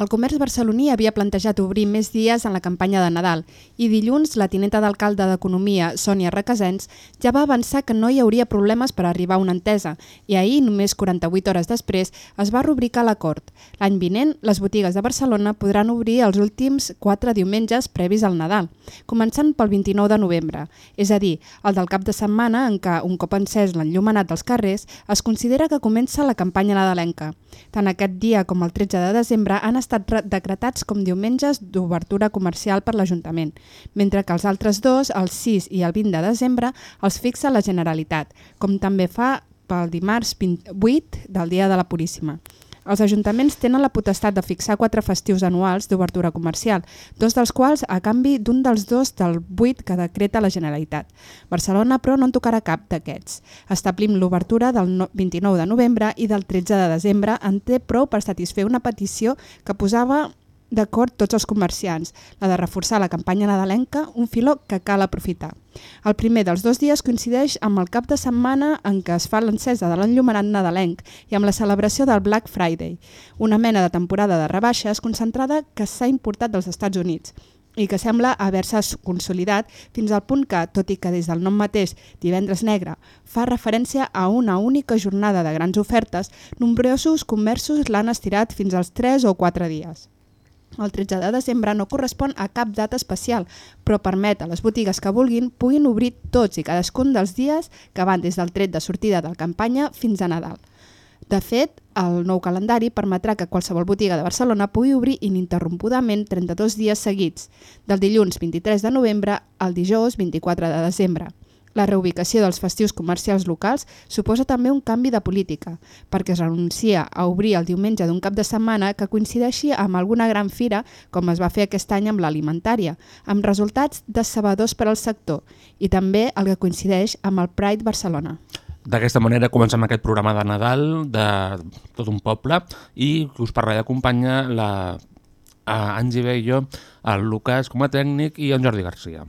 El comerç barceloní havia plantejat obrir més dies en la campanya de Nadal i dilluns la tinenta d'alcalde d'Economia, Sònia Requesens, ja va avançar que no hi hauria problemes per arribar a una entesa i ahir, només 48 hores després, es va rubricar l'acord. L'any vinent, les botigues de Barcelona podran obrir els últims 4 diumenges previs al Nadal, començant pel 29 de novembre, és a dir, el del cap de setmana en què, un cop encès l'enllumenat dels carrers, es considera que comença la campanya nadalenca. Tant aquest dia com el 13 de desembre han estat decretats com diumenges d'obertura comercial per l'Ajuntament, mentre que els altres dos, el 6 i el 20 de desembre, els fixa la Generalitat, com també fa pel dimarts 8 del dia de la Puríssima. Els ajuntaments tenen la potestat de fixar quatre festius anuals d'obertura comercial, dos dels quals a canvi d'un dels dos del 8 que decreta la Generalitat. Barcelona, però, no en tocarà cap d'aquests. Establim l'obertura del 29 de novembre i del 13 de desembre en té prou per satisfer una petició que posava d'acord tots els comerciants, la de reforçar la campanya nadalenca, un filó que cal aprofitar. El primer dels dos dies coincideix amb el cap de setmana en què es fa l'encesa de l'enllumenat nadalenc i amb la celebració del Black Friday, una mena de temporada de rebaixes concentrada que s'ha importat dels Estats Units i que sembla haver-se consolidat fins al punt que, tot i que des del nom mateix, Divendres Negre, fa referència a una única jornada de grans ofertes, nombrosos comerços l'han estirat fins als 3 o 4 dies. El 13 de desembre no correspon a cap data especial, però permet a les botigues que vulguin puguin obrir tots i cadascun dels dies que van des del tret de sortida de la campanya fins a Nadal. De fet, el nou calendari permetrà que qualsevol botiga de Barcelona pugui obrir ininterrompudament 32 dies seguits, del dilluns 23 de novembre al dijous 24 de desembre. La reubicació dels festius comercials locals suposa també un canvi de política, perquè es renuncia a obrir el diumenge d'un cap de setmana que coincideixi amb alguna gran fira, com es va fer aquest any amb l'alimentària, amb resultats decebedors per al sector, i també el que coincideix amb el Pride Barcelona. D'aquesta manera comencem aquest programa de Nadal de tot un poble i us parlaré d'acompanyar la a Angie Bello, el Lucas com a tècnic i en Jordi Garcia.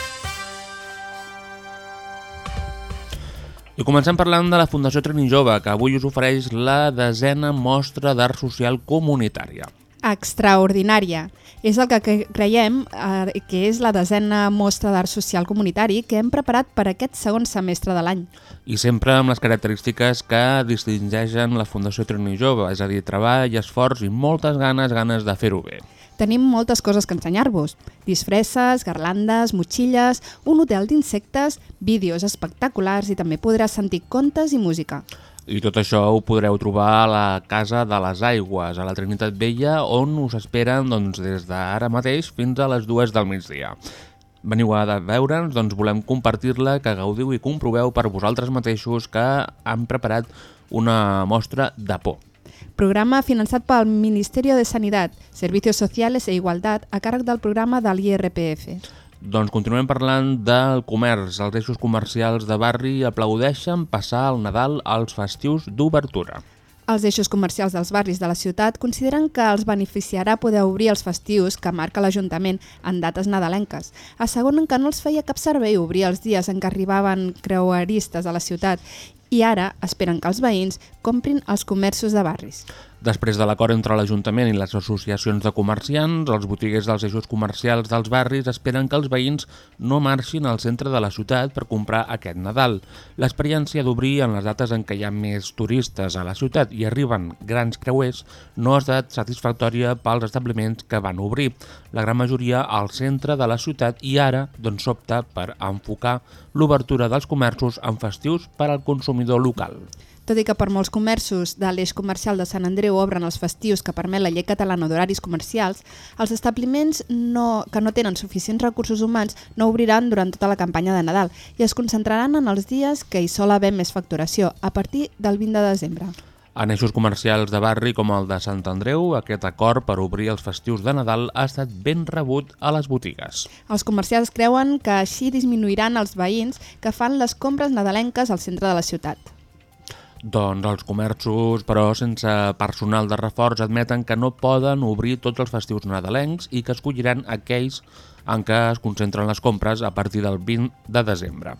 I comencem parlant de la Fundació Trini Jove, que avui us ofereix la desena mostra d'art social comunitària. Extraordinària. És el que creiem eh, que és la desena mostra d'art social comunitari que hem preparat per aquest segon semestre de l'any. I sempre amb les característiques que distingeixen la Fundació Trini Jove, és a dir, treball, esforç i moltes ganes, ganes de fer-ho bé. Tenim moltes coses que ensenyar-vos. Disfresses, garlandes, motxilles, un hotel d'insectes, vídeos espectaculars i també podràs sentir contes i música. I tot això ho podreu trobar a la Casa de les Aigües, a la Trinitat Vella, on us esperen doncs, des d'ara mateix fins a les dues del migdia. Veniu a veure'ns, doncs volem compartir-la, que gaudiu i comproveu per vosaltres mateixos que han preparat una mostra de por. Programa finançat pel Ministeri de Sanitat, Servicios Sociales e Igualtat a càrrec del programa de l'IRPF. Doncs continuem parlant del comerç. Els eixos comercials de barri aplaudeixen passar el Nadal als festius d'obertura. Els eixos comercials dels barris de la ciutat consideren que els beneficiarà poder obrir els festius que marca l'Ajuntament en dates nadalenques. Asseguren que no els feia cap servei obrir els dies en què arribaven creueristes a la ciutat i ara esperen que els veïns comprin els comerços de barris. Després de l'acord entre l'Ajuntament i les associacions de comerciants, els botiguers dels eixos comercials dels barris esperen que els veïns no marxin al centre de la ciutat per comprar aquest Nadal. L'experiència d'obrir en les dates en què hi ha més turistes a la ciutat i arriben grans creuers no ha estat satisfactòria pels establiments que van obrir, la gran majoria al centre de la ciutat i ara doncs s'opta per enfocar l'obertura dels comerços en festius per al consumidor local. Tot i que per molts comerços de l'eix comercial de Sant Andreu obren els festius que permet la llei catalana d'horaris comercials, els establiments no, que no tenen suficients recursos humans no obriran durant tota la campanya de Nadal i es concentraran en els dies que hi sol haver més facturació, a partir del 20 de desembre. En eixos comercials de barri com el de Sant Andreu, aquest acord per obrir els festius de Nadal ha estat ben rebut a les botigues. Els comercials creuen que així disminuiran els veïns que fan les compres nadalenques al centre de la ciutat. Doncs els comerços, però sense personal de reforç, admeten que no poden obrir tots els festius nadalencs i que escolliran aquells en què es concentren les compres a partir del 20 de desembre.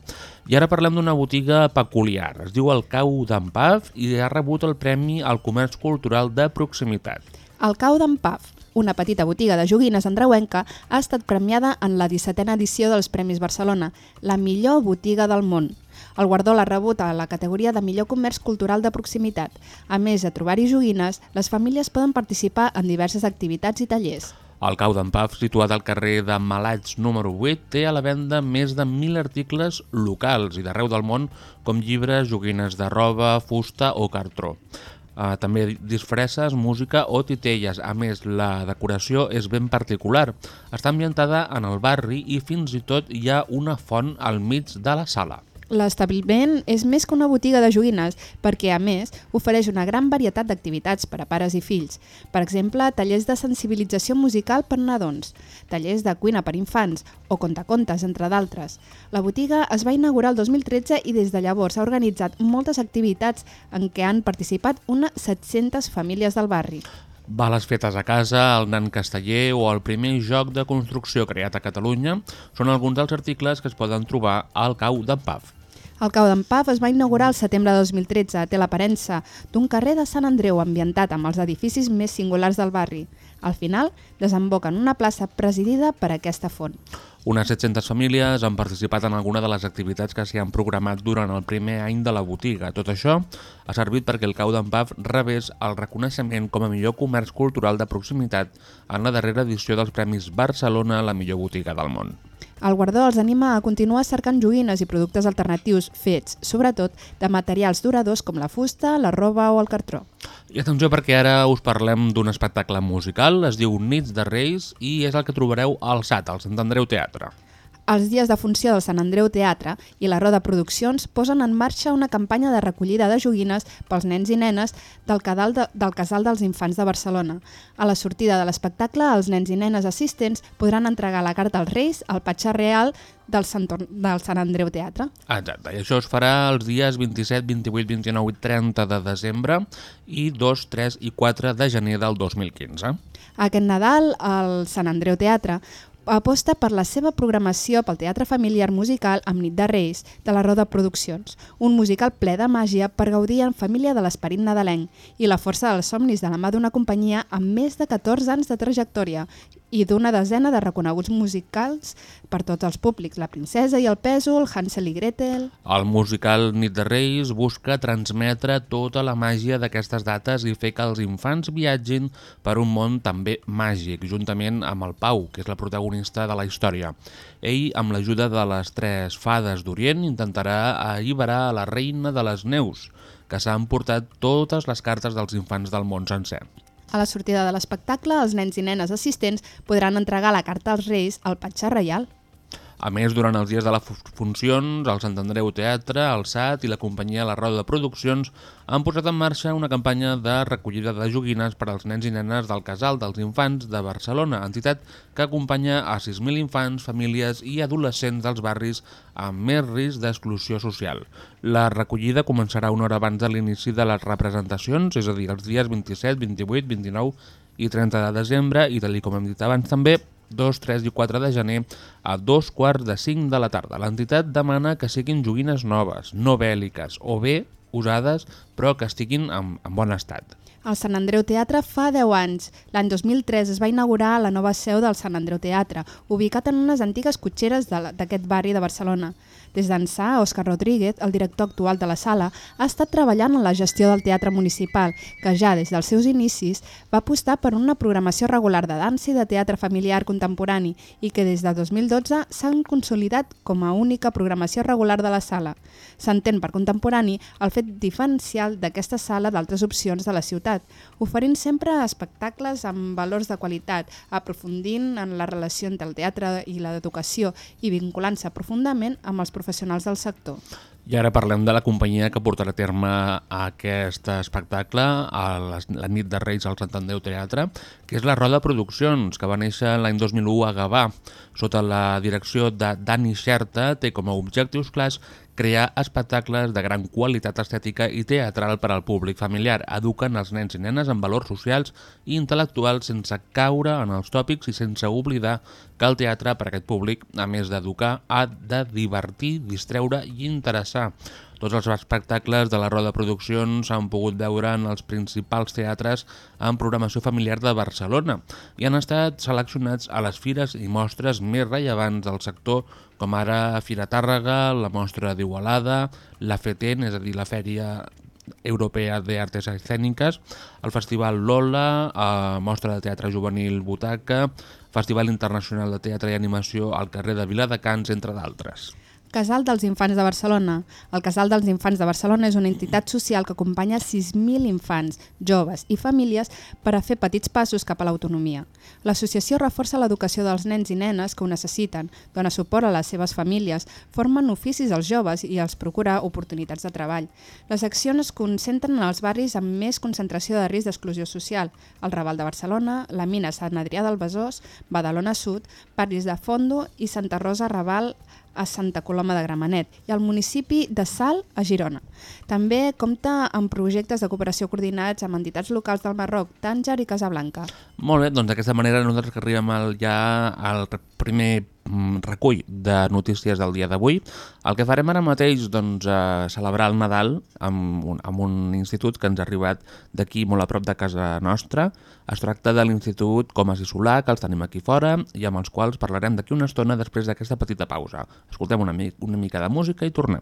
I ara parlem d'una botiga peculiar. Es diu el Cau d'en Paf i ha rebut el Premi al Comerç Cultural de Proximitat. El Cau d'en Paf, una petita botiga de joguines andreuenca, ha estat premiada en la 17a edició dels Premis Barcelona, la millor botiga del món. El guardó l'ha rebut a la categoria de millor comerç cultural de proximitat. A més de trobar-hi joguines, les famílies poden participar en diverses activitats i tallers. El cau d'en Paf, situat al carrer de Malats número 8, té a la venda més de 1.000 articles locals i d'arreu del món, com llibres, joguines de roba, fusta o cartró. Uh, també disfresses, música o titelles. A més, la decoració és ben particular. Està ambientada en el barri i fins i tot hi ha una font al mig de la sala. L'establiment és més que una botiga de joguines perquè, a més, ofereix una gran varietat d'activitats per a pares i fills. Per exemple, tallers de sensibilització musical per nadons, tallers de cuina per infants o contacontes, entre d'altres. La botiga es va inaugurar el 2013 i des de llavors ha organitzat moltes activitats en què han participat unes 700 famílies del barri. Bales fetes a casa, el nan casteller o el primer joc de construcció creat a Catalunya són alguns dels articles que es poden trobar al cau d'en Paf. El Cau d'en Paf es va inaugurar el setembre de 2013. Té l'aparença d'un carrer de Sant Andreu ambientat amb els edificis més singulars del barri. Al final, desemboca en una plaça presidida per aquesta font. Unes 700 famílies han participat en alguna de les activitats que s'hi han programat durant el primer any de la botiga. Tot això ha servit perquè el Cau d'en Paf rebés el reconeixement com a millor comerç cultural de proximitat en la darrera edició dels Premis Barcelona, la millor botiga del món. El guardó els anima a continuar cercant joguines i productes alternatius fets, sobretot, de materials duradors com la fusta, la roba o el cartró. I atenció perquè ara us parlem d'un espectacle musical, es diu Nits de Reis i és el que trobareu al SAT, al Sant Andreu Teatre. Els dies de funció del Sant Andreu Teatre i la Roda Produccions posen en marxa una campanya de recollida de joguines pels nens i nenes del, cadal de, del Casal dels Infants de Barcelona. A la sortida de l'espectacle, els nens i nenes assistents podran entregar la carta als Reis al Patxar Real del Sant, del Sant Andreu Teatre. Exacte, i això es farà els dies 27, 28, 29 i 30 de desembre i 2, 3 i 4 de gener del 2015. Aquest Nadal, al Sant Andreu Teatre, aposta per la seva programació pel teatre familiar musical amb Nit de Reis, de la Roda Produccions, un musical ple de màgia per gaudir en família de l'esperit nadalenc i la força dels somnis de la mà d'una companyia amb més de 14 anys de trajectòria i d'una desena de reconeguts musicals per tots els públics, La princesa i el pèsol, Hansel i Gretel... El musical Nit de Reis busca transmetre tota la màgia d'aquestes dates i fer que els infants viatgin per un món també màgic, juntament amb el Pau, que és la protagonista de la història. Ell, amb l'ajuda de les tres fades d'Orient, intentarà alliberar la reina de les neus, que s'ha emportat totes les cartes dels infants del món sencer. A la sortida de l'espectacle, els nens i nenes assistents podran entregar la carta als Reis al Patxar Reial. A més, durant els dies de les funcions, el Sant Andreu Teatre, el SAT i la companyia La Roda de Produccions han posat en marxa una campanya de recollida de joguines per als nens i nenes del Casal dels Infants de Barcelona, entitat que acompanya a 6.000 infants, famílies i adolescents dels barris amb més risc d'exclusió social. La recollida començarà una hora abans de l'inici de les representacions, és a dir, els dies 27, 28, 29 i 30 de desembre i, tal com hem dit abans també, 2, 3 i 4 de gener a dos quarts de 5 de la tarda. L'entitat demana que siguin joguines noves, no bèl·liques, o bé usades, però que estiguin en, en bon estat. El Sant Andreu Teatre fa 10 anys. L'any 2003 es va inaugurar la nova seu del Sant Andreu Teatre, ubicat en unes antigues cotxeres d'aquest barri de Barcelona. Des d'ençà, Òscar Rodríguez, el director actual de la sala, ha estat treballant en la gestió del teatre municipal, que ja des dels seus inicis va apostar per una programació regular de dansa i de teatre familiar contemporani i que des de 2012 s'han consolidat com a única programació regular de la sala. S'entén per contemporani el fet diferencial d'aquesta sala d'altres opcions de la ciutat, oferint sempre espectacles amb valors de qualitat, aprofundint en la relació entre el teatre i l'educació i vinculant-se profundament amb els professionals del sector. I ara parlem de la companyia que portarà a terme aquest espectacle a la nit de Reis al Sant Andreu Teatre, que és la Roda Produccions, que va néixer l'any 2001 a Gavà. Sota la direcció de Dani Xerta, té com a objectius clars crear espectacles de gran qualitat estètica i teatral per al públic familiar, educant els nens i nenes en valors socials i intel·lectuals sense caure en els tòpics i sense oblidar que el teatre per a aquest públic, a més d'educar, ha de divertir, distreure i interessar. Tots els espectacles de la Roda Produccions s'han pogut veure en els principals teatres en programació familiar de Barcelona i han estat seleccionats a les fires i mostres més rellevants del sector com ara Fira Tàrrega, la Mostra d'Igualada, la FETEN, és a dir, la Fèria Europea de Artes Escèniques, el Festival Lola, eh, Mostra de Teatre Juvenil Butaca, Festival Internacional de Teatre i Animació al carrer de Viladecans, entre d'altres. Casal dels Infants de Barcelona. El Casal dels Infants de Barcelona és una entitat social que acompanya 6.000 infants, joves i famílies per a fer petits passos cap a l'autonomia. L'associació reforça l'educació dels nens i nenes que ho necessiten, dona suport a les seves famílies, formen oficis als joves i els procura oportunitats de treball. Les accions es concentren en els barris amb més concentració de risc d'exclusió social, el Raval de Barcelona, la Mina Sant Adrià del Besòs, Badalona Sud, barris de Fondo i Santa Rosa Raval a Santa Coloma de Gramenet i al municipi de Sal, a Girona. També compta amb projectes de cooperació coordinats amb entitats locals del Marroc, Tànger i Casablanca. Molt bé, doncs d'aquesta manera nosaltres que arribem al, ja al primer recull de notícies del dia d'avui. El que farem ara mateix, doncs, eh, celebrar el Nadal amb un, amb un institut que ens ha arribat d'aquí molt a prop de casa nostra. Es tracta de l'Institut Comas i Solà, que els tenim aquí fora i amb els quals parlarem d'aquí una estona després d'aquesta petita pausa. Escoltem una, mi una mica de música i tornem.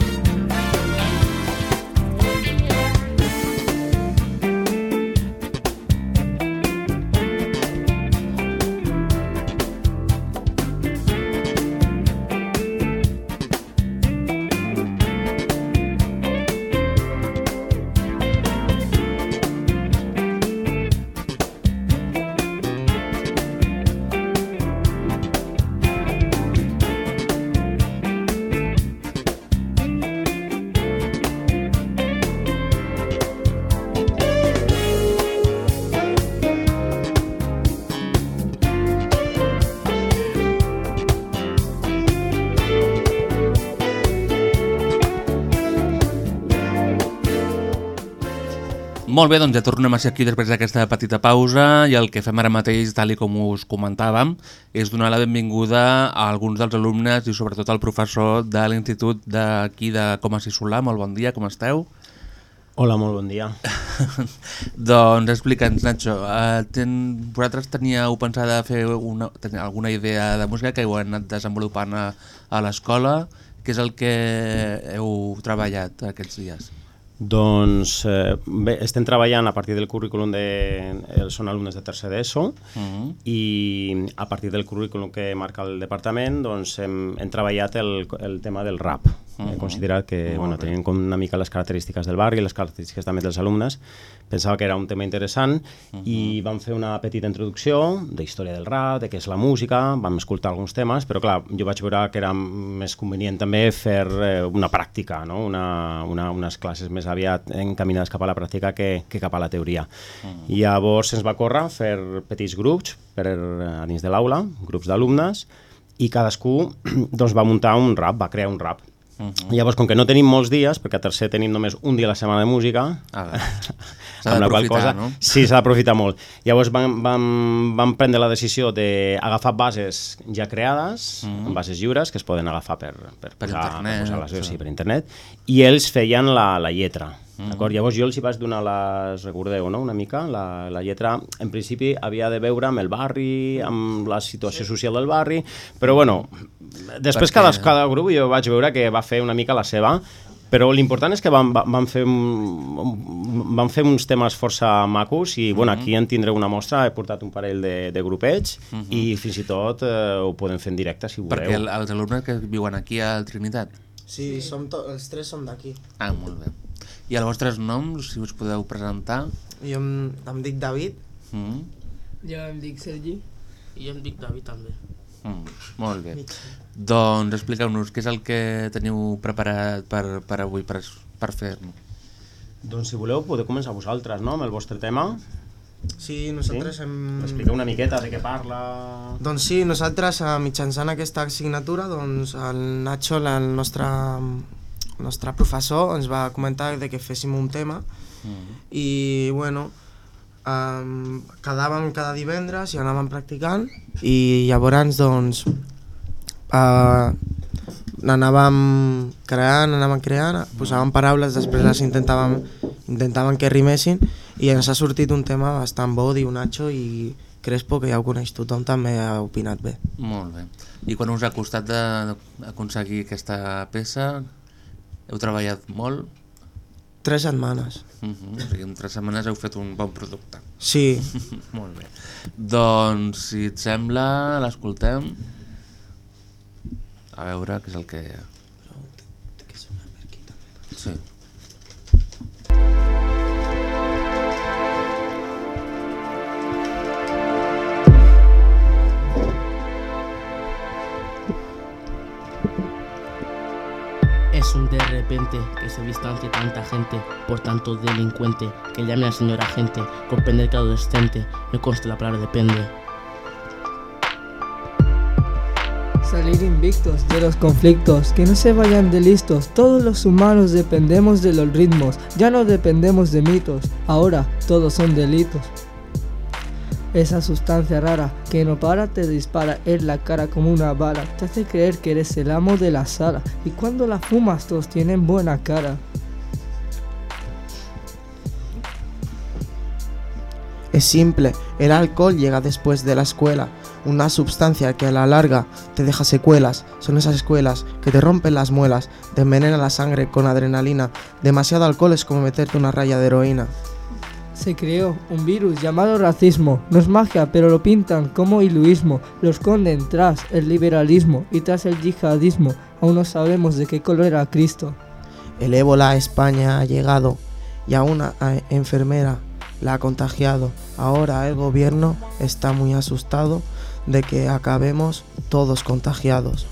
Molt bé, doncs ja tornem a ser aquí després d'aquesta petita pausa i el que fem ara mateix, tal i com us comentàvem, és donar la benvinguda a alguns dels alumnes i sobretot al professor de l'institut d'aquí de Comas i Solà. Molt bon dia, com esteu? Hola, molt bon dia. doncs explica'ns, Nacho, eh, ten, vosaltres teníeu pensada fer una, ten, alguna idea de música que heu anat desenvolupant a, a l'escola? Què és el que heu treballat aquests dies? Doncs eh, bé, estem treballant a partir del currículum de... eh, Són alumnes de tercer d'ESO Uh -huh. i a partir del currículum que marca el departament doncs hem, hem treballat el, el tema del rap. Uh -huh. He considerat que, bueno, tenint com una mica les característiques del barri les característiques també dels alumnes, pensava que era un tema interessant uh -huh. i vam fer una petita introducció de història del rap, de què és la música, vam escoltar alguns temes, però clar, jo vaig veure que era més convenient també fer eh, una pràctica, no? una, una, unes classes més aviat encaminades cap a la pràctica que, que cap a la teoria. I llavors ens va córrer fer petits grups per, eh, a dins de l'aula, grups d'alumnes, i cadascú doncs, va muntar un rap, va crear un rap. Uh -huh. Llavors, com que no tenim molts dies, perquè a tercer tenim només un dia a la setmana de música, A veure, s'ha d'aprofitar, no? Sí, s'ha d'aprofitar molt. Llavors vam, vam, vam prendre la decisió d'agafar bases ja creades, mm. bases lliures, que es poden agafar per, per, Per posar, internet, per posar les sí. sí, per internet, i ells feien la, la lletra. Mm. D'acord? Llavors jo els hi vaig donar les, recordeu, no?, una mica, la, la lletra, en principi havia de veure amb el barri, amb la situació social del barri, però bueno, després Perquè- cada, cada grup jo vaig veure que va fer una mica la seva, però l'important és que vam, va- vam, fer, un- vam fer uns temes força macos i bueno, aquí en tindreu una mostra, he portat un parell de, de grupets i fins i tot eh, ho podem fer en directe si voleu. Perquè el, els alumnes que viuen aquí a Trinitat... Sí, som to els tres som d'aquí. Ah, molt bé. I els vostres noms, si us podeu presentar? Jo em, em dic David. Mm. Jo em dic Sergi. I jo em dic David també. Mm, molt bé. Doncs expliqueu-nos què és el que teniu preparat per, per avui, per, per fer-nos. Doncs si voleu podeu començar vosaltres, no?, amb el vostre tema. Sí, nosaltres Sí? hem... Expliqueu una miqueta de què parla... Doncs sí, nosaltres eh, mitjançant aquesta assignatura, doncs el Nacho, la- el nostre, el nostre professor, ens va comentar de que féssim un tema i bueno, um, quedàvem cada divendres i anàvem practicant i llavors doncs uh, n'anàvem creant, anàvem creant, posàvem paraules, després les intentàvem, intentàvem que rimessin i ens ha sortit un tema bastant bo, diu Nacho i Crespo, que ja ho coneix tothom, també ha opinat bé. Molt bé. I quan us ha costat d'aconseguir aquesta peça? Heu treballat molt? Tres setmanes. Uh -huh. O sigui, en tres setmanes heu fet un bon producte. Sí, molt bé. Doncs, si et sembla, l'escoltem. A veure què és el que... Sí. Es un de repente que se vista ante tanta gente, por tanto delincuente, que llame al señor agente, comprender que adolescente, me consta la palabra depende. Salir invictos de los conflictos, que no se vayan de listos. Todos los humanos dependemos de los ritmos, ya no dependemos de mitos, ahora todos son delitos. Esa sustancia rara que no para te dispara en la cara como una bala, te hace creer que eres el amo de la sala y cuando la fumas todos tienen buena cara. Es simple, el alcohol llega después de la escuela, una sustancia que a la larga te deja secuelas. Son esas escuelas que te rompen las muelas, te envenenan la sangre con adrenalina. Demasiado alcohol es como meterte una raya de heroína. Se creó un virus llamado racismo. No es magia, pero lo pintan como iluismo. Lo esconden tras el liberalismo y tras el yihadismo. Aún no sabemos de qué color era Cristo. El ébola a España ha llegado y a una enfermera la ha contagiado. Ahora el gobierno está muy asustado de que acabemos todos contagiados.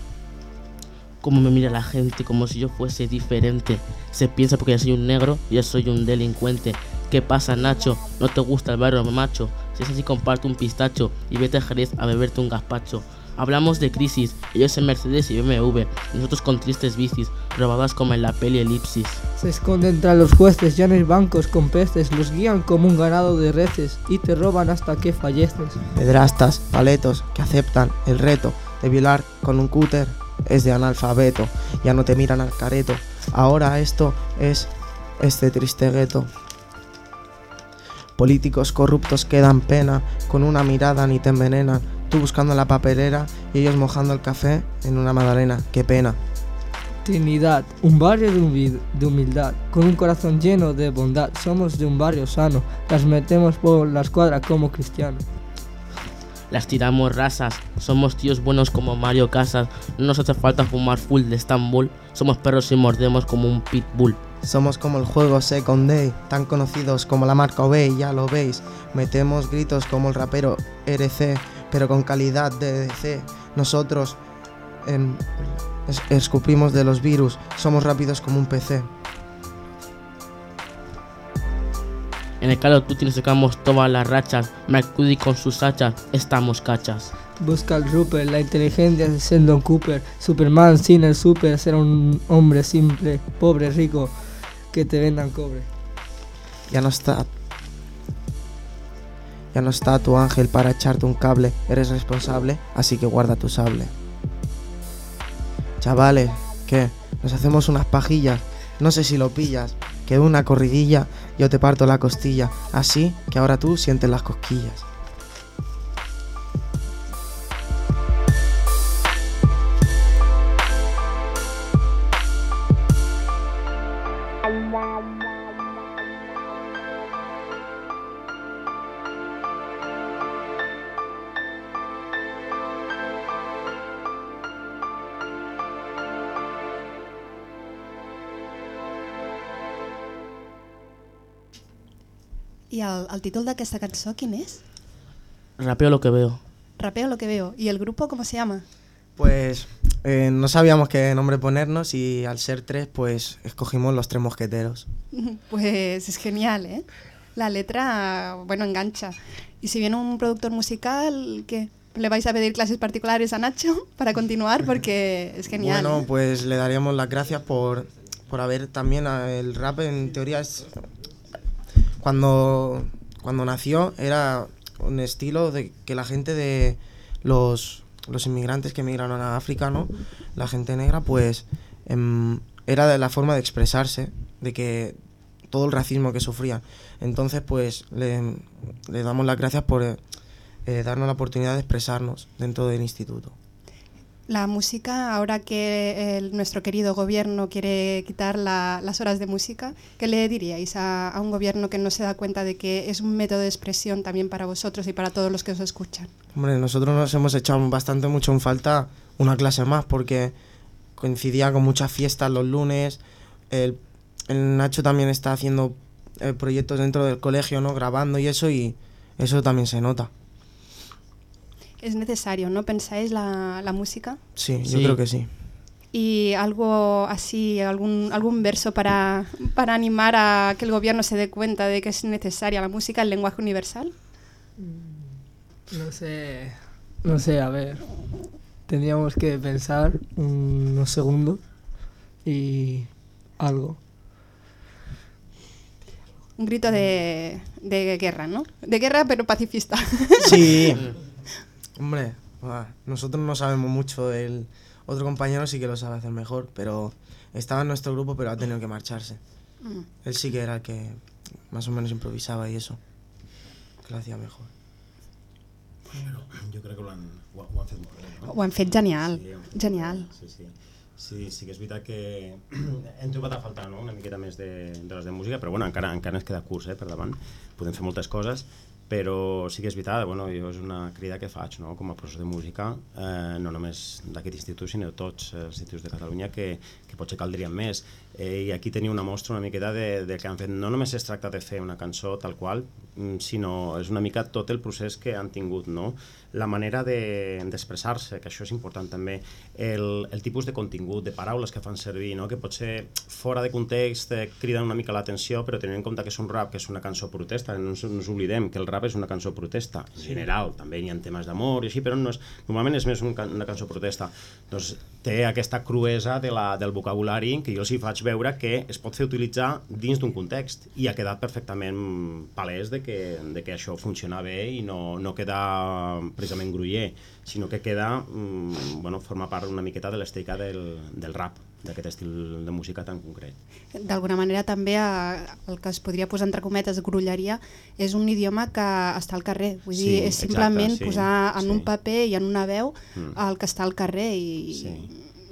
Como me mira la gente, como si yo fuese diferente. Se piensa porque yo soy un negro, yo soy un delincuente. ¿Qué pasa, Nacho? ¿No te gusta el barrio, macho? Si es así, comparte un pistacho y vete a Jerez a beberte un gazpacho. Hablamos de crisis, ellos en Mercedes y BMW, nosotros con tristes bicis, robadas como en la peli Elipsis. Se esconden tras los jueces, hay bancos con peces, los guían como un ganado de reces y te roban hasta que falleces. Pedrastas, paletos que aceptan el reto de violar con un cúter es de analfabeto. Ya no te miran al careto. Ahora esto es este triste gueto. Políticos corruptos que dan pena, con una mirada ni te envenenan. Tú buscando la papelera y ellos mojando el café en una magdalena. Qué pena. Trinidad, un barrio de, humil- de humildad, con un corazón lleno de bondad. Somos de un barrio sano, las metemos por la escuadra como cristianos. Las tiramos rasas, somos tíos buenos como Mario Casas, no nos hace falta fumar full de Estambul, somos perros y mordemos como un pitbull. Somos como el juego Second Day, tan conocidos como la marca Obey, ya lo veis. Metemos gritos como el rapero RC, pero con calidad de DC. Nosotros es- escupimos de los virus, somos rápidos como un PC. En el Call of Duty nos sacamos todas las rachas, McCuddy con sus hachas, estamos cachas. Busca el Rupert, la inteligencia de Sheldon Cooper. Superman sin el super será un hombre simple, pobre, rico, que te vendan cobre. Ya no está. Ya no está tu ángel para echarte un cable. Eres responsable, así que guarda tu sable. Chavales, ¿qué? Nos hacemos unas pajillas. No sé si lo pillas. Que una corridilla yo te parto la costilla. Así que ahora tú sientes las cosquillas. El, títol d'aquesta cançó quin és? Rapeo lo que veo. Rapeo lo que veo. ¿Y el grupo cómo se llama? Pues eh, no sabíamos qué nombre ponernos y al ser tres, pues escogimos los tres mosqueteros. Pues es genial, ¿eh? La letra, bueno, engancha. Y si viene un productor musical, ¿qué? ¿Le vais a pedir clases particulares a Nacho para continuar? Porque es genial. Bueno, ¿eh? pues le daríamos las gracias por, por haber también a- el rap en teoría es cuando cuando nació era un estilo de que la gente de los los inmigrantes que emigraron a África, ¿no? La gente negra, pues em, era de la forma de expresarse, de que todo el racismo que sufrían. Entonces, pues le, damos las gracias por eh, darnos la oportunidad de expresarnos dentro del instituto. La música, ahora que el- nuestro querido gobierno quiere quitar la- las horas de música, ¿qué le diríais a, un gobierno que no se da cuenta de que es un método de expresión también para vosotros y para todos los que os escuchan? Hombre, nosotros nos hemos echado bastante mucho en falta una clase más porque coincidía con muchas fiestas los lunes. El, el Nacho también está haciendo eh, proyectos dentro del colegio, ¿no? Grabando y eso y eso también se nota. Es necesario, ¿no? ¿Pensáis la, la música? Sí, yo Sí. creo que sí. Y algo así, algún, algún verso para, para animar a que el gobierno se dé cuenta de que es necesaria la música, el lenguaje universal. No sé. No sé, a ver. Tendríamos que pensar unos segundos y algo. Un grito de, de guerra, ¿no? De guerra pero pacifista. Sí. Hombre, nosotros no sabemos mucho. El otro compañero sí que lo sabe hacer mejor, pero estaba en nuestro grupo, pero ha tenido que marcharse. Mm. Él sí que era el que más o menos improvisaba y eso. que lo hacía mejor. Però jo crec que ho han, ho, ho han fet molt bé, no? Ho han fet genial, Sí, ho han fet genial. Sí, sí. Sí, sí que és veritat que hem trobat a faltar no? una miqueta més de, de les de música, però bueno, encara, encara ens queda curs eh, per davant, podem fer moltes coses, però sí que és veritat, bueno, jo és una crida que faig no? com a professor de música, eh, no només d'aquest institut, sinó tots els instituts de Catalunya, que, que potser caldrien més. Eh, I aquí teniu una mostra una miqueta de, de que han fet, no només es tracta de fer una cançó tal qual, mm, sinó és una mica tot el procés que han tingut, no? La manera de- d'expressar-se, de, que això és important també, el, el tipus de contingut, de paraules que fan servir, no? que potser fora de context eh, criden una mica l'atenció, però tenint en compte que és un rap, que és una cançó protesta, no ens, no ens oblidem que el rap és una cançó protesta, en Sí. general, també hi ha temes d'amor i així, però no és, normalment és més un, una cançó protesta. Doncs té aquesta cruesa de la, del vocabulari que jo els hi faig veure que es pot fer utilitzar dins d'un context i ha quedat perfectament palès de que, de que això funciona bé i no, no queda precisament gruller, sinó que queda, mm, bueno, forma part una miqueta de l'estètica del, del rap, d'aquest estil de música tan concret. D'alguna manera també eh, el que es podria posar entre cometes grulleria és un idioma que està al carrer, vull Sí, dir, és exacte, simplement sí, posar en sí. un paper i en una veu Mm. el que està al carrer i Sí.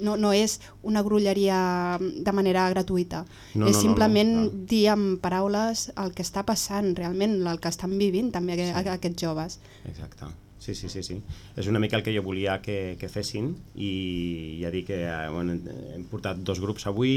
no, no és una grulleria de manera gratuïta, No, és no, no, simplement no, dir amb paraules el que està passant realment, el que estan vivint també sí. aquests joves. Exacte. Sí, sí, sí, sí. És una mica el que jo volia que, que fessin i ja dic que eh, bueno, hem portat dos grups avui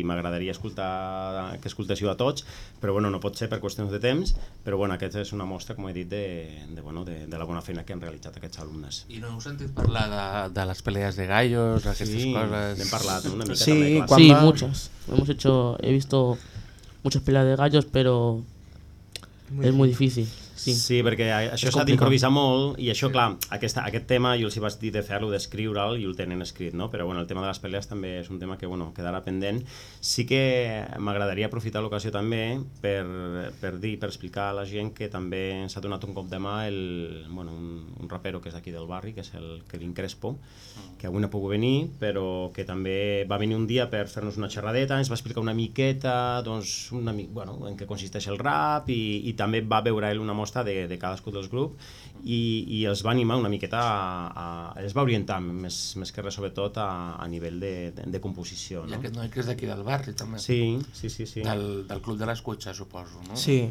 i m'agradaria escoltar que escoltéssiu a tots, però bueno, no pot ser per qüestions de temps, però bueno, aquesta és una mostra, com he dit, de, de, bueno, de, de la bona feina que han realitzat aquests alumnes. I no heu sentit parlar de, de les peleas de gallos, aquestes Sí, coses? n'hem parlat una mica Sí, també, clar. quan Sí, va- muchas. Hemos hecho, he visto muchas peleas de gallos, pero Muy es muy difícil. Sí. Sí, perquè això s'ha d'improvisar molt i això, clar, aquesta, aquest tema jo els hi vaig dir de fer-lo, d'escriure'l i el tenen escrit, no? Però bueno, el tema de les pelees també és un tema que bueno, quedarà pendent. Sí que m'agradaria aprofitar l'ocasió també per, per dir, per explicar a la gent que també ens ha donat un cop de mà el, bueno, un, un rapero que és d'aquí del barri, que és el Kevin Crespo, que avui no ha pogut venir, però que també va venir un dia per fer-nos una xerradeta, ens va explicar una miqueta doncs, una, mi- bueno, en què consisteix el rap i, i també va veure ell una mostra de, de cadascú dels grups i, i els va animar una miqueta a, a, els va orientar més, més que res sobretot a, a nivell de, de, de composició I no? aquest noi que és d'aquí del barri, també. Sí, sí, sí, sí. Del, del Club de l'Escutxa, suposo, no? Sí.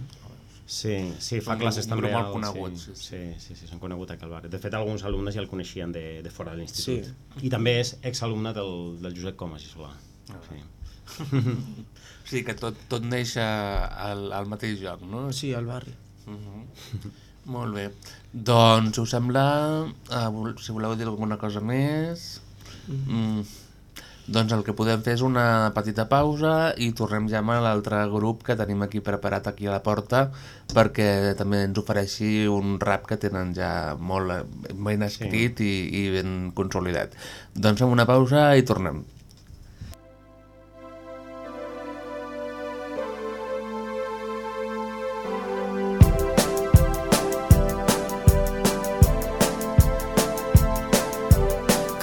Sí, sí, fa Un- classes un també. grup molt conegut, sí, sí, sí, sí, sí, s'han conegut aquí al barri. De fet, alguns alumnes ja el coneixien de, de fora de l'institut. Sí. I també és exalumne del, del Josep Comas i Solà. Sí. Sí, que tot, tot neix a- al, al mateix lloc, no? Sí, al barri. -huh. Molt bé. Doncs, us sembla, vol- si voleu dir alguna cosa més... Mm. Doncs el que podem fer és una petita pausa i tornem ja amb l'altre grup que tenim aquí preparat aquí a la porta perquè també ens ofereixi un rap que tenen ja molt eh, ben escrit sí. i, i ben consolidat. Doncs fem una pausa i tornem.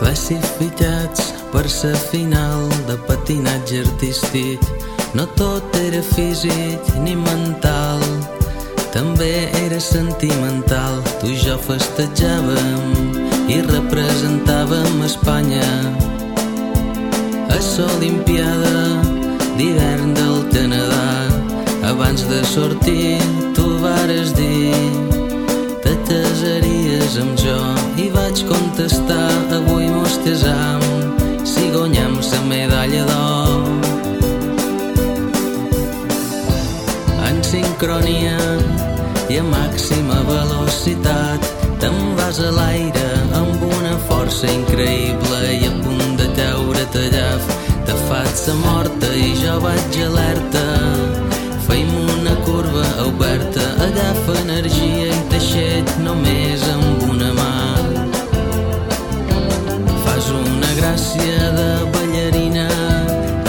Classificats per sa final de patinatge artístic. No tot era físic ni mental També era sentimental. Tu i jo festejàvem i representàvem Espanya. A l'Olimpiada d'hivern del Canadà abans de sortir tu vares dir te casaries amb jo i vaig contestar avui mos casam si guanyem la medalla d'or. En sincronia i a màxima velocitat te'n vas a l'aire amb una força increïble i a punt de caure-te llaf. Te faig la morta i jo vaig alerta feim una curva oberta agafa energia i t'aixet només amb una mà. Fas una gràcia de ballarina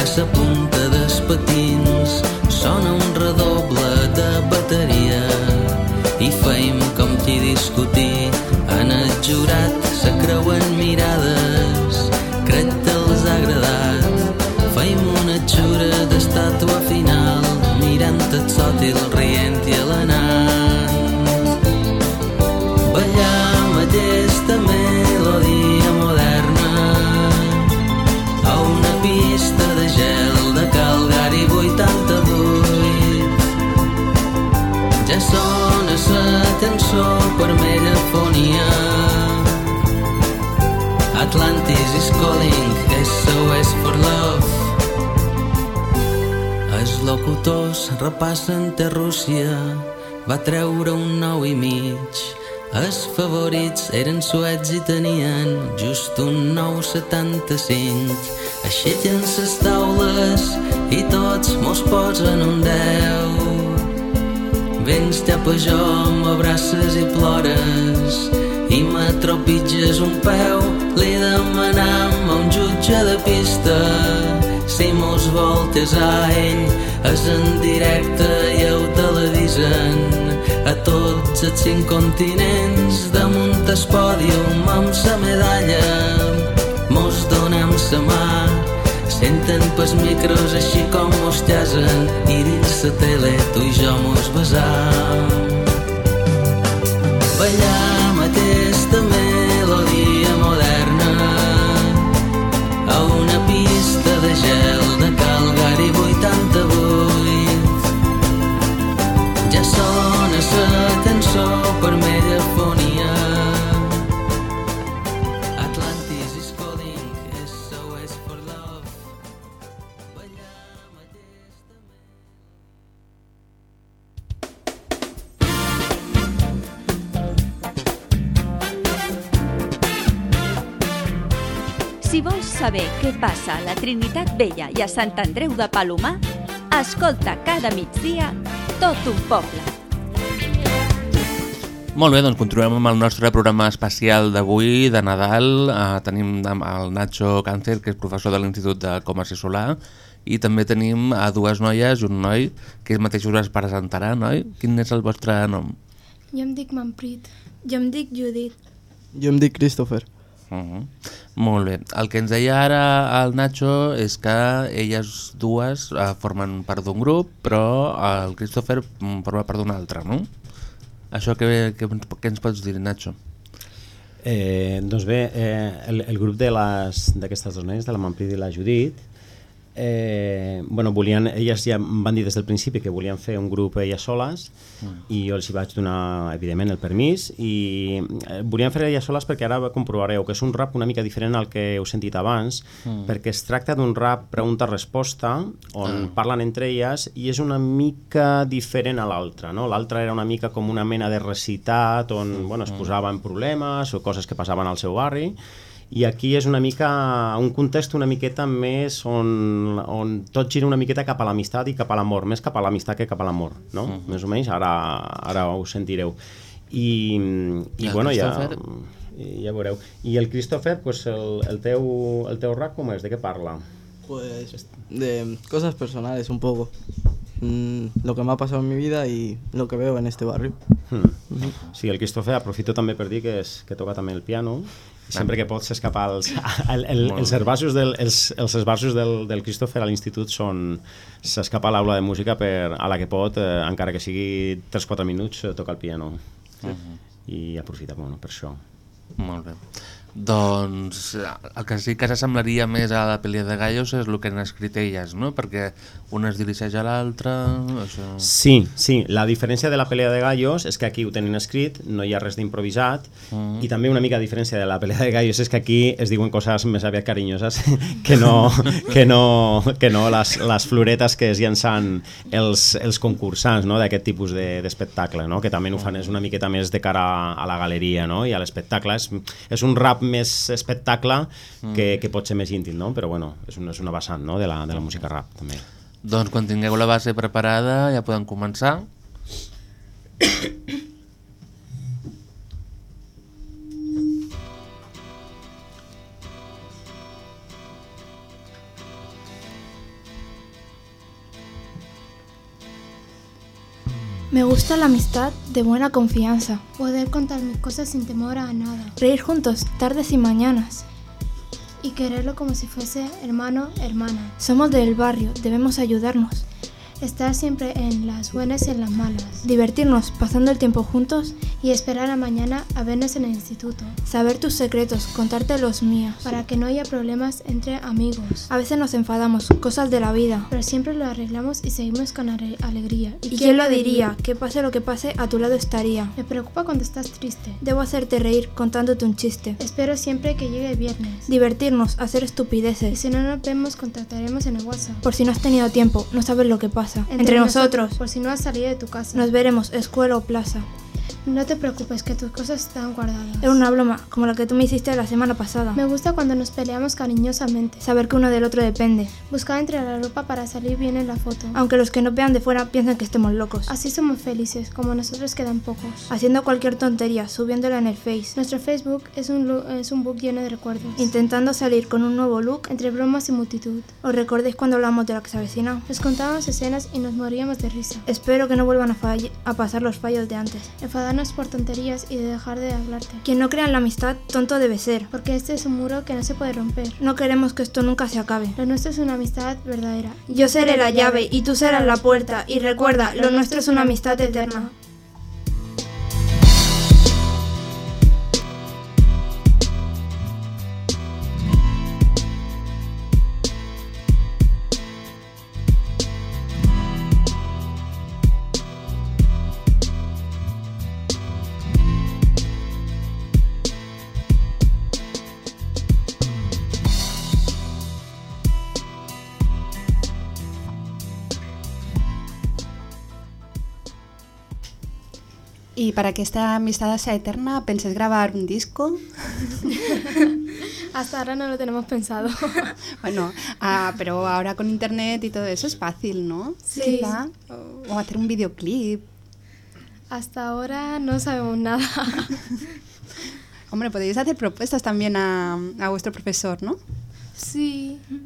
a sa punta dels patins sona un redoble de bateria i feim com qui discutir. En el jurat se creuen mirades porti el rient i alenant Ballar amb aquesta melodia moderna. A una pista de gel de Calgari 88. Ja sona la cançó per megafonia. Atlantis is calling, SOS for love. Els locutors repassen té Rússia, va treure un nou i mig. Els favorits eren suets i tenien just un 9,75. Aixequen les taules i tots mos posen un 10. Vens cap a jo, m'abraces i plores i me tropitges un peu. Li demanam a un jutge de pista si mos voltes a ell és en directe i ho televisen a tots els cinc continents damunt el pòdium amb sa medalla mos donem sa mà. Senten pels micros així com mos llasen i dins la tele tu i jo mos besam. Ballam aquesta melodia una pista de gel de Calgari 88 ja sona la cançó per megafonia vols saber què passa a la Trinitat Vella i a Sant Andreu de Palomar, escolta cada migdia tot un poble. Molt bé, doncs continuem amb el nostre programa especial d'avui, de Nadal. Uh, tenim el Nacho Càncer, que és professor de l'Institut de Comerç i Solar, i també tenim a dues noies i un noi, que ells mateixos es presentaran, oi? Quin és el vostre nom? Jo em dic Manprit. Jo em dic Judit. Jo em dic Christopher. Uh -huh. Molt bé. El que ens deia ara el Nacho és que elles dues uh, formen part d'un grup, però el Christopher forma part d'un altre, no? Això què, què, què ens pots dir, Nacho? Eh, doncs bé, eh, el, el grup d'aquestes noies, de la Manprit i la Judit, eh, bueno, volien, elles ja van dir des del principi que volien fer un grup elles soles Mm. i jo els hi vaig donar, evidentment, el permís i eh, volien fer elles soles perquè ara comprovareu que és un rap una mica diferent al que heu sentit abans Mm. perquè es tracta d'un rap pregunta-resposta on Ah. parlen entre elles i és una mica diferent a l'altre, no? L'altre era una mica com una mena de recitat on bueno, es Mm. posaven problemes o coses que passaven al seu barri i aquí és una mica un context una miqueta més on, on tot gira una miqueta cap a l'amistat i cap a l'amor, més cap a l'amistat que cap a l'amor, no? Mhm. Més o menys, ara, ara ho sentireu. I, i, I bueno, ja, Christopher? i ja veureu. I el Christopher, pues el, el, teu, el teu rap com és? De què parla? Pues de cosas personales un poco. Mm, lo que me ha pasado en mi vida y lo que veo en este barrio. Hmm. Sí, el Christopher aprofito també per dir que, és, que toca també el piano i sempre que pots escapar els, el, el, Molt els bé. esbarsos del, els, els esbarsos del, del Christopher a l'institut són s'escapa a l'aula de música per, a la que pot, eh, encara que sigui 3-4 minuts, eh, toca el piano Mhm. i aprofita bueno, per això Molt bé. Doncs el que sí que s'assemblaria més a la pel·li de Gallos és el que han escrit elles, no? Perquè una es dirigeix a l'altra... Això... Sí, sí, la diferència de la pelea de gallos és que aquí ho tenen escrit, no hi ha res d'improvisat Mm. i també una mica diferència de la pelea de gallos és que aquí es diuen coses més aviat carinyoses que no, que no, que no les, les floretes que es llançan els, els concursants no? d'aquest tipus de- d'espectacle, no? que també ho fan és una miqueta més de cara a la galeria no? i a l'espectacle. És, és un rap més espectacle que, que pot ser més íntim, no? però bueno, és una, és una vessant no? de, la, de la música rap també. Doncs quan tingueu la base preparada ja podem començar. Me gusta la amistad de buena confianza. Poder contar mis cosas sin temor a nada. Reír juntos, tardes y mañanas. Y quererlo como si fuese hermano, hermana. Somos del barrio, debemos ayudarnos. Estar siempre en las buenas y en las malas. Divertirnos pasando el tiempo juntos Y esperar a mañana a vernos en el instituto. Saber tus secretos, contarte los míos. Para que no haya problemas entre amigos. A veces nos enfadamos, cosas de la vida. Pero siempre lo arreglamos y seguimos con ale- alegría. ¿Y quién lo diría? Que pase lo que pase, a tu lado estaría. Me preocupa cuando estás triste. Debo hacerte reír contándote un chiste. Espero siempre que llegue el viernes. Divertirnos, hacer Y estupideces. si no nos vemos, contactaremos en el WhatsApp. Por si no has tenido tiempo, no sabes lo que pasa. Entre, nosotros. Por si no has salido de tu casa. Nos veremos, escuela o plaza. No te preocupes, que tus cosas están guardadas. Era una broma, como la que tú me hiciste la semana pasada. Me gusta cuando nos peleamos cariñosamente. Saber que uno del otro depende. Buscar entre la ropa para salir bien en la foto. Aunque los que nos vean de fuera piensen que estemos locos. Así somos felices, como nosotros quedan pocos. Haciendo cualquier tontería, subiéndola en el Face. Nuestro Facebook es un, es un book lleno de recuerdos. Intentando salir con un nuevo look. Entre bromas y multitud. ¿Os recordáis cuando hablamos de la que se avecina? Nos contábamos escenas y nos moríamos de risa. Espero que no vuelvan a, a pasar los fallos de antes. Enfadarnos por tonterías y de dejar de hablarte. Quien no crea en la amistad, tonto debe ser. Porque este es un muro que no se puede romper. No queremos que esto nunca se acabe. Lo nuestro es una amistad verdadera. Yo seré la llave y tú serás la puerta. Y recuerda, lo nuestro es una amistad eterna. Y para que esta amistad sea eterna, ¿pensáis grabar un disco? Hasta ahora no lo tenemos pensado. Bueno, ah, pero ahora con internet y todo eso es fácil, ¿no? Sí. Quizá. O hacer un videoclip. Hasta ahora no sabemos nada. Hombre, podéis hacer propuestas también a, a vuestro profesor, ¿no? Sí. ¿Qué-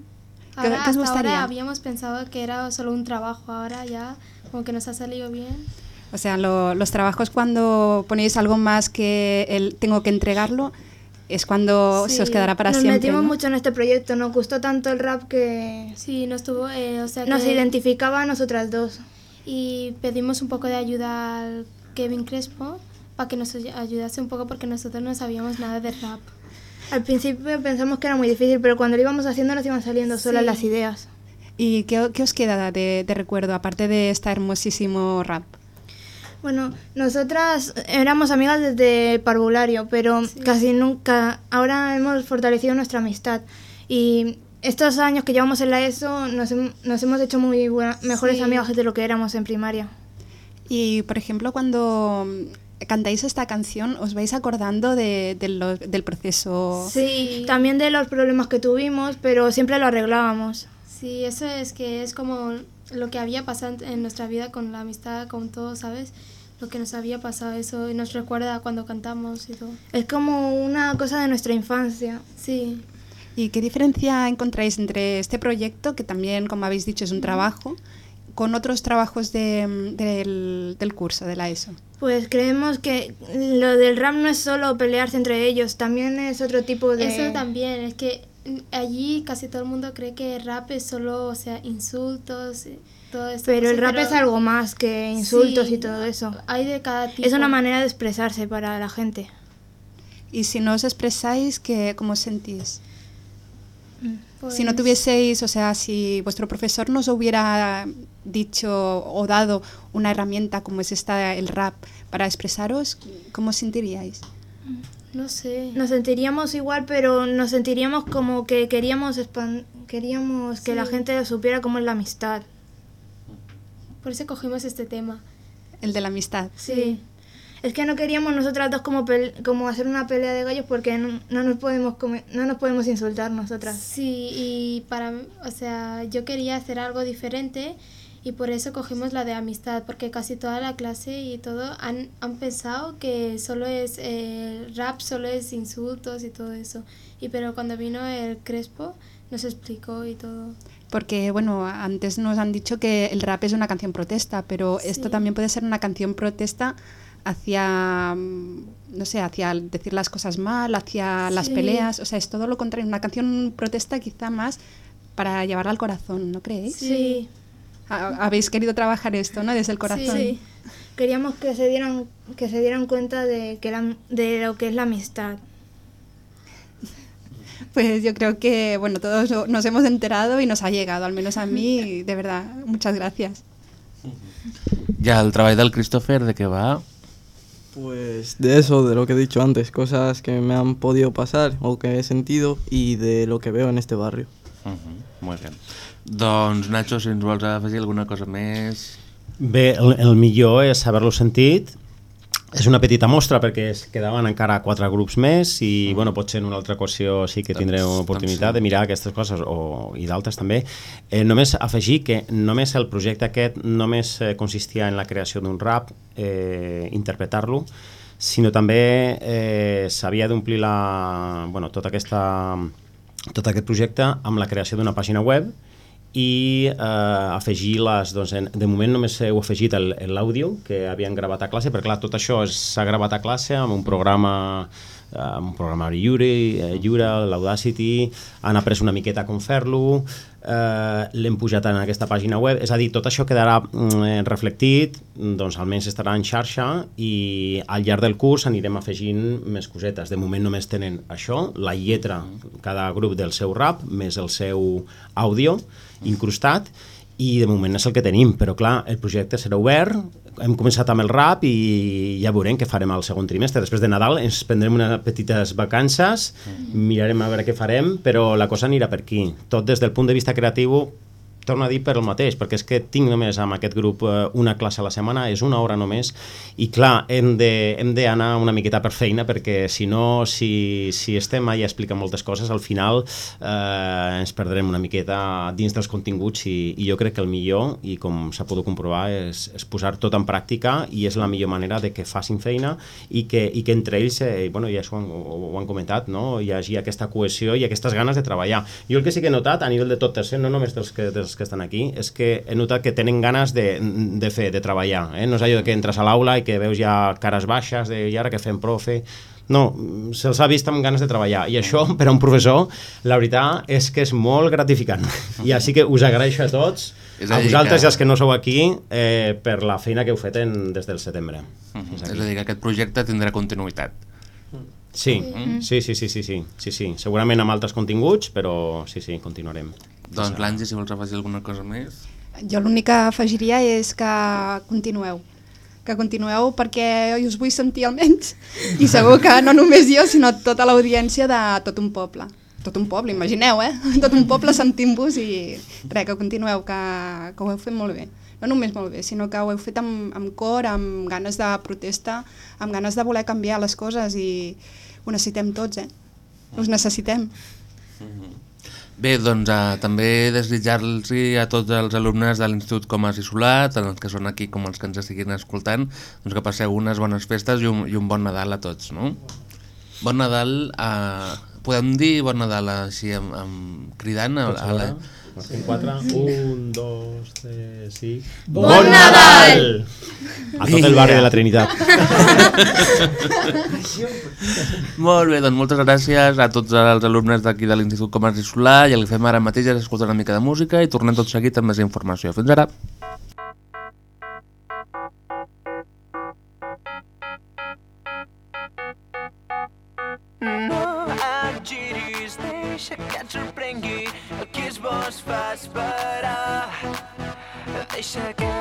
Ahora, qué os hasta gustaría? ahora habíamos pensado que era solo un trabajo, ahora ya como que nos ha salido bien. O sea, lo- los trabajos cuando ponéis algo más que el tengo que entregarlo, es cuando se os Sí, quedará para nos siempre. metimos ¿no? mucho en este proyecto, nos gustó tanto el rap que Sí, nos tuvo, eh, o sea nos que- identificaba a nosotras dos. y pedimos un poco de ayuda al Kevin Crespo para que nos ay- ayudase un poco porque nosotros no sabíamos nada de rap. Al principio pensamos que era muy difícil, pero cuando lo íbamos haciendo nos iban saliendo solas Sí. las ideas. ¿Y qué, qué os queda de, de recuerdo, aparte de este hermosísimo rap? Bueno, nosotras éramos amigas desde el parvulario, pero casi nunca. Ahora hemos fortalecido nuestra amistad y estos años que llevamos en la ESO nos, nos hemos hecho muy buena- mejores Sí. amigas de lo que éramos en primaria. Y, por ejemplo, cuando cantáis esta canción, ¿os vais acordando de- de lo- del proceso? Sí, también de los problemas que tuvimos, pero siempre lo arreglábamos. Sí, eso es que es como lo que había pasado en- nuestra vida con la amistad, con todo, ¿sabes? Lo que nos había pasado, eso y nos recuerda cuando cantamos y todo. Es como una cosa de nuestra infancia. Sí. ¿Y qué diferencia encontráis entre este proyecto, que también, como habéis dicho, es un trabajo, con otros trabajos de, mm, del, del curso, de la ESO? Pues creemos que lo del rap no es solo pelearse entre ellos, también es otro tipo de... Eso también, es que allí casi todo el mundo cree que rap es solo, o sea, insultos, eh, todo esto. Pero el rap pero es algo más que insultos sí, y todo eso. Hay de cada tipo. Es una manera de expresarse para la gente. Y si no os expresáis, ¿qué, ¿cómo os sentís? Si no Pues- tuvieseis, o sea, si vuestro profesor nos hubiera dicho o dado una herramienta como es esta, el rap, para expresaros, ¿cómo os sentiríais? No sé. Nos sentiríamos igual, pero nos sentiríamos como que queríamos queríamos que la gente supiera cómo es la amistad. Por eso cogimos este tema. El de la amistad. Sí. Es que no queríamos nosotras dos como pel- como hacer una pelea de gallos porque no, no nos podemos no nos podemos insultar nosotras. Sí, y para, mí, o sea, yo quería hacer algo diferente y por eso cogimos la de amistad, porque casi toda la clase y todo han, han pensado que solo es eh, rap, solo es insultos y todo eso. Y pero cuando vino el Crespo nos explicó y todo. Porque, bueno, antes nos han dicho que el rap es una canción protesta, pero esto Sí. también puede ser una canción protesta hacia, mm, no sé, hacia decir las cosas mal, hacia las Sí. peleas, o sea, es todo lo contrario, una canción protesta quizá más para llevarla al corazón, ¿no creéis? Sí. Ha- habéis querido trabajar esto, ¿no? Desde el corazón. Sí. Queríamos que se dieran que se dieran cuenta de que la- de lo que es la amistad. Pues yo creo que, bueno, todos nos hemos enterado y nos ha llegado, al menos a mí, de verdad, muchas gracias. Ja el treball del Christopher, de què va? Pues de eso, de lo que he dicho antes, cosas que me han podido pasar o que he sentido y de lo que veo en este barrio. Uh -huh, molt bé. Doncs, Nacho, si ens vols afegir alguna cosa més... Bé, el, el millor és haver-lo sentit. És una petita mostra perquè es quedaven encara quatre grups més i bueno, potser en una altra ocasió sí que tindrem Doncs- oportunitat doncs sí. de mirar aquestes coses o, i d'altres també. Eh, només afegir que només el projecte aquest només eh, consistia en la creació d'un rap, eh, interpretar-lo, sinó també eh, s'havia d'omplir la, bueno, tota aquesta, tot aquest projecte amb la creació d'una pàgina web i eh, afegir les, doncs, en, de moment només heu afegit l'àudio que havien gravat a classe, perquè clar, tot això s'ha gravat a classe amb un programa amb un programari lliure, eh, lliure l'Audacity, han après una miqueta com fer-lo, eh, l'hem pujat en aquesta pàgina web, és a dir, tot això quedarà mm, eh, reflectit, doncs almenys estarà en xarxa i al llarg del curs anirem afegint més cosetes. De moment només tenen això, la lletra, cada grup del seu rap, més el seu àudio incrustat, i de moment és el que tenim, però clar, el projecte serà obert, hem començat amb el rap i ja veurem què farem al segon trimestre. Després de Nadal ens prendrem unes petites vacances, mirarem a veure què farem, però la cosa anirà per aquí. Tot des del punt de vista creatiu torno a dir per el mateix, perquè és que tinc només amb aquest grup eh, una classe a la setmana, és una hora només, i clar, hem d'anar una miqueta per feina, perquè si no, si, si estem allà explicant moltes coses, al final eh, ens perdrem una miqueta dins dels continguts i, i jo crec que el millor, i com s'ha pogut comprovar, és, és posar tot en pràctica i és la millor manera de que facin feina i que, i que entre ells, eh, bueno, ja ho han, ho han comentat, no? hi hagi aquesta cohesió i aquestes ganes de treballar. Jo el que sí que he notat a nivell de tot tercer, no només dels que, dels que estan aquí, és que he notat que tenen ganes de, de fer, de treballar. Eh? No és allò que entres a l'aula i que veus ja cares baixes, de i ara què fem, profe? No, se'ls ha vist amb ganes de treballar i això per a un professor la veritat és que és molt gratificant i així que us agraeixo a tots És a a vosaltres que- i als que no sou aquí eh, per la feina que heu fet en, des del setembre Uh -huh. És a dir, que aquest projecte tindrà continuïtat. Sí, Mhm. sí, sí, sí, sí, sí, sí, sí. segurament amb altres continguts però sí, sí, continuarem Doncs l'Angie, si vols afegir alguna cosa més... Jo l'únic que afegiria és que continueu que continueu perquè jo us vull sentir almenys i segur que no només jo sinó tota l'audiència de tot un poble tot un poble, imagineu, eh? Tot un poble sentint-vos i res, que continueu, que, que ho heu fet molt bé. No només molt bé, sinó que ho heu fet amb, amb cor, amb ganes de protesta, amb ganes de voler canviar les coses i ho necessitem tots, eh? Us necessitem. Bé, doncs uh, també desitjar-los a tots els alumnes de l'Institut Comas i Solà, tant els que són aquí com els que ens estiguin escoltant, doncs que passeu unes bones festes i un, i un bon Nadal a tots, no? Bon Nadal, uh, podem dir bon Nadal així amb, amb cridant a, a la... Marquem quatre. Un, dos, tres, sí. Bon Nadal! A tot el barri de la Trinitat. Molt bé, doncs moltes gràcies a tots els alumnes d'aquí de l'Institut Comas i Solà i el que fem ara mateix és escoltar una mica de música i tornem tot seguit amb més informació. Fins ara! Es fa esperar. Deixa que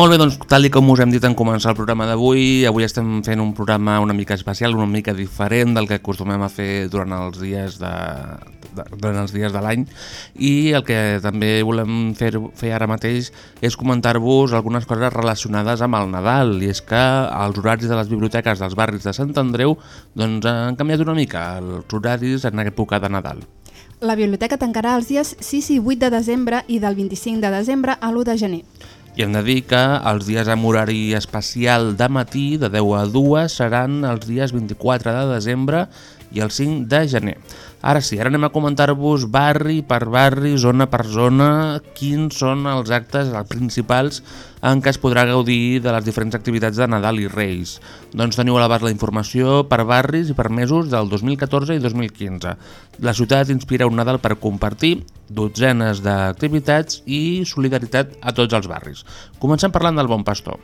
Molt bé, doncs tal com us hem dit en començar el programa d'avui, avui estem fent un programa una mica especial, una mica diferent del que acostumem a fer durant els dies de, de, durant els dies de l'any i el que també volem fer, fer ara mateix és comentar-vos algunes coses relacionades amb el Nadal i és que els horaris de les biblioteques dels barris de Sant Andreu doncs, han canviat una mica els horaris en època de Nadal. La biblioteca tancarà els dies 6 i 8 de desembre i del 25 de desembre a l'1 de gener. I hem de dir que els dies amb horari especial de matí, de 10 a 2, seran els dies 24 de desembre i el 5 de gener. Ara sí, ara anem a comentar-vos barri per barri, zona per zona, quins són els actes els principals en què es podrà gaudir de les diferents activitats de Nadal i Reis. Doncs teniu a l'abast la informació per barris i per mesos del 2014 i 2015. La ciutat inspira un Nadal per compartir dotzenes d'activitats i solidaritat a tots els barris. Comencem parlant del Bon Pastor.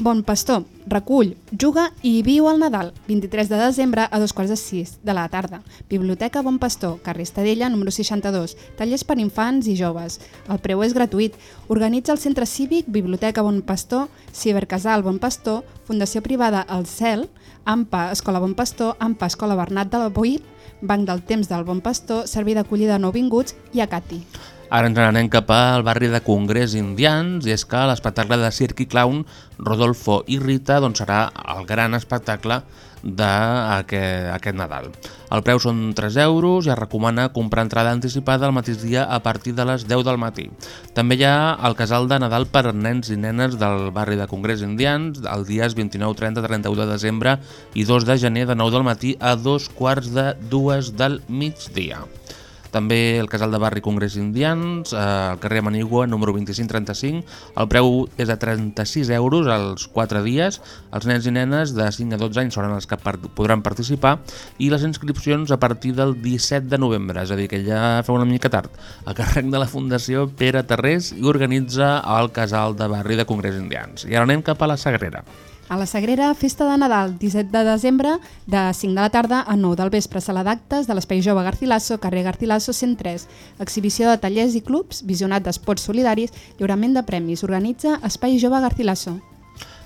Bon Pastor, recull, juga i viu al Nadal, 23 de desembre a dos quarts de sis de la tarda. Biblioteca Bon Pastor, carrer Estadella, número 62, tallers per infants i joves. El preu és gratuït. Organitza el Centre Cívic, Biblioteca Bon Pastor, Cibercasal Bon Pastor, Fundació Privada El Cel, AMPA Escola Bon Pastor, AMPA Escola Bernat de la Boïr, Banc del Temps del Bon Pastor, Servei d'acollida a nouvinguts i Acati. Ara ens n'anem cap al barri de Congrés Indians i és que l'espectacle de circ i clown Rodolfo i Rita doncs, serà el gran espectacle d'aquest Nadal. El preu són 3 euros i es recomana comprar entrada anticipada el mateix dia a partir de les 10 del matí. També hi ha el casal de Nadal per nens i nenes del barri de Congrés Indians els dies 29, 30, 31 de desembre i 2 de gener de 9 del matí a dos quarts de dues del migdia. També el casal de barri Congrés Indians, eh, al carrer Manigua, número 2535. El preu és de 36 euros als 4 dies. Els nens i nenes de 5 a 12 anys seran els que par podran participar i les inscripcions a partir del 17 de novembre, és a dir, que ja fa una mica tard. A càrrec de la Fundació Pere Terrés i organitza el casal de barri de Congrés Indians. I ara anem cap a la Sagrera. A la Sagrera, festa de Nadal, 17 de desembre, de 5 de la tarda a 9 del vespre, sala d'actes de l'Espai Jove Garcilaso, carrer Garcilaso 103. Exhibició de tallers i clubs, visionat d'esports solidaris, lliurament de premis. Organitza Espai Jove Garcilaso.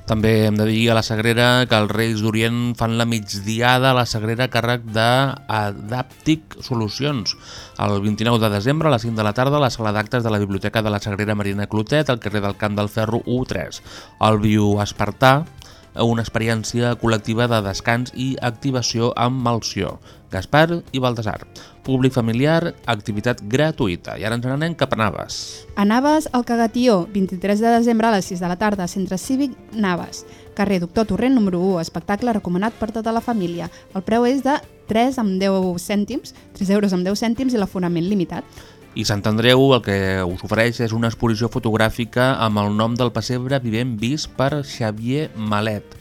També hem de dir a la Sagrera que els Reis d'Orient fan la migdiada a la Sagrera càrrec d'Adaptic Solucions. El 29 de desembre a les 5 de la tarda a la sala d'actes de la Biblioteca de la Sagrera Marina Clotet al carrer del Camp del Ferro 1-3. El Viu Espartà, una experiència col·lectiva de descans i activació amb Malció. Gaspar i Baltasar. Públic familiar, activitat gratuïta. I ara ens n'anem cap a Naves. A Naves, al Cagatió, 23 de desembre a les 6 de la tarda, Centre Cívic Naves. Carrer Doctor Torrent, número 1, espectacle recomanat per tota la família. El preu és de 3 amb 10 cèntims, 3 euros amb 10 cèntims i l'aforament limitat. I Sant Andreu el que us ofereix és una exposició fotogràfica amb el nom del pessebre vivent vist per Xavier Malet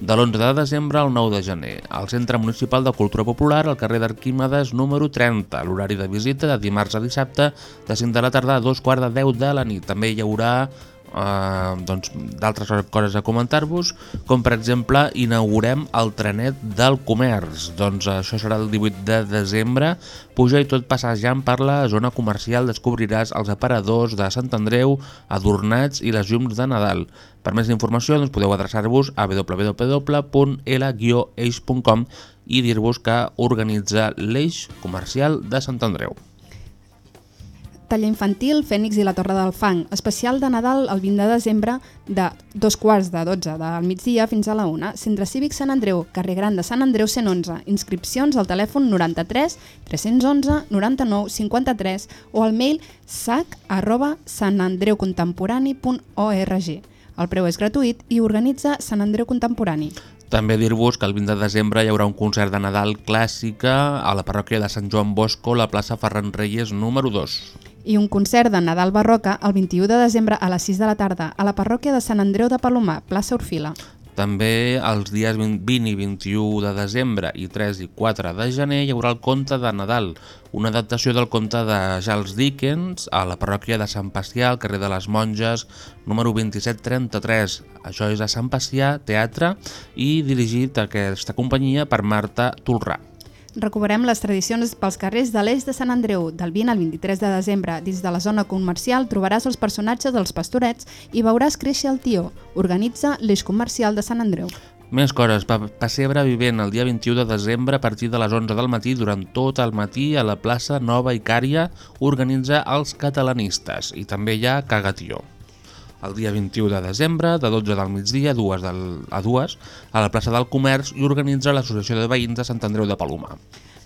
de l'11 de desembre al 9 de gener, al Centre Municipal de Cultura Popular, al carrer d'Arquímedes número 30. L'horari de visita de dimarts a dissabte, de 5 de la tarda a dos quarts de 10 de la nit. També hi haurà eh, doncs, d'altres coses a comentar-vos, com per exemple inaugurem el trenet del comerç. Doncs això serà el 18 de desembre. Puja i tot passejant per la zona comercial descobriràs els aparadors de Sant Andreu adornats i les llums de Nadal. Per més informació doncs, podeu adreçar-vos a www.l-eix.com i dir-vos que organitza l'eix comercial de Sant Andreu. Taller infantil, Fènix i la Torre del Fang. Especial de Nadal el 20 de desembre de dos quarts de 12 del migdia fins a la 1. Centre Cívic Sant Andreu, carrer Gran de Sant Andreu 111. Inscripcions al telèfon 93 311 99 53 o al mail sac arroba sanandreucontemporani.org. El preu és gratuït i organitza Sant Andreu Contemporani. També dir-vos que el 20 de desembre hi haurà un concert de Nadal clàssica a la parròquia de Sant Joan Bosco, la plaça Ferran Reyes número 2 i un concert de Nadal barroca el 21 de desembre a les 6 de la tarda a la parròquia de Sant Andreu de Palomar, plaça Orfila. També els dies 20 i 21 de desembre i 3 i 4 de gener hi haurà el conte de Nadal, una adaptació del conte de Charles Dickens a la parròquia de Sant Pacià, al carrer de les Monges, número 2733. Això és a Sant Pacià Teatre i dirigit a aquesta companyia per Marta Tolrà. Recuperem les tradicions pels carrers de l'est de Sant Andreu. Del 20 al 23 de desembre, dins de la zona comercial, trobaràs els personatges dels pastorets i veuràs créixer el tió. Organitza l'eix comercial de Sant Andreu. Més coses. Pa Passebre vivent el dia 21 de desembre a partir de les 11 del matí durant tot el matí a la plaça Nova Icària organitza els catalanistes i també hi ha Cagatió el dia 21 de desembre, de 12 del migdia a 2, del, a 2 a la plaça del Comerç i organitza l'Associació de Veïns de Sant Andreu de Palomar.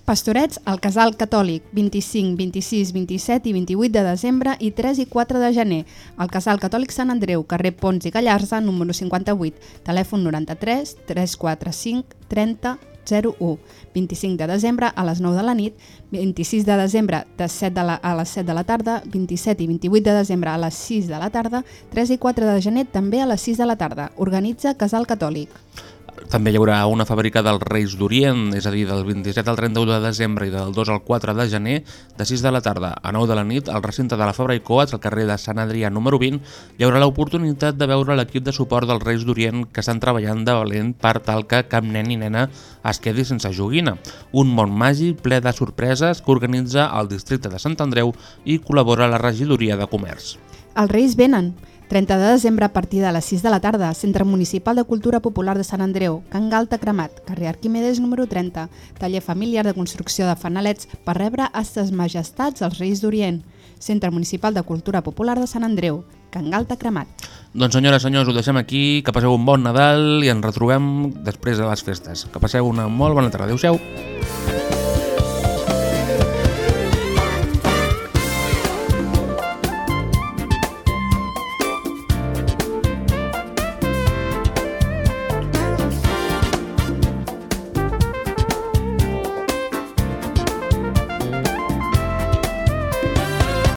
Pastorets al Casal Catòlic, 25, 26, 27 i 28 de desembre i 3 i 4 de gener. Al Casal Catòlic Sant Andreu, carrer Pons i Gallarza, número 58, telèfon 93 345 30 01. 25 de desembre a les 9 de la nit, 26 de desembre de 7 de la, a les 7 de la tarda, 27 i 28 de desembre a les 6 de la tarda, 3 i 4 de gener també a les 6 de la tarda. Organitza Casal Catòlic. També hi haurà una fàbrica dels Reis d'Orient, és a dir, del 27 al 31 de desembre i del 2 al 4 de gener, de 6 de la tarda a 9 de la nit, al recinte de la Fabra i Coats, al carrer de Sant Adrià número 20, hi haurà l'oportunitat de veure l'equip de suport dels Reis d'Orient que estan treballant de valent per tal que cap nen i nena es quedi sense joguina. Un món màgic ple de sorpreses que organitza el districte de Sant Andreu i col·labora la regidoria de comerç. Els Reis venen. 30 de desembre a partir de les 6 de la tarda, Centre Municipal de Cultura Popular de Sant Andreu, Can Galta Cremat, carrer Arquimedes número 30, taller familiar de construcció de fanalets per rebre a ses majestats els Reis d'Orient, Centre Municipal de Cultura Popular de Sant Andreu, Can Galta Cremat. Doncs senyores, senyors, ho deixem aquí, que passeu un bon Nadal i ens retrobem després de les festes. Que passeu una molt bona tarda. Adéu-siau.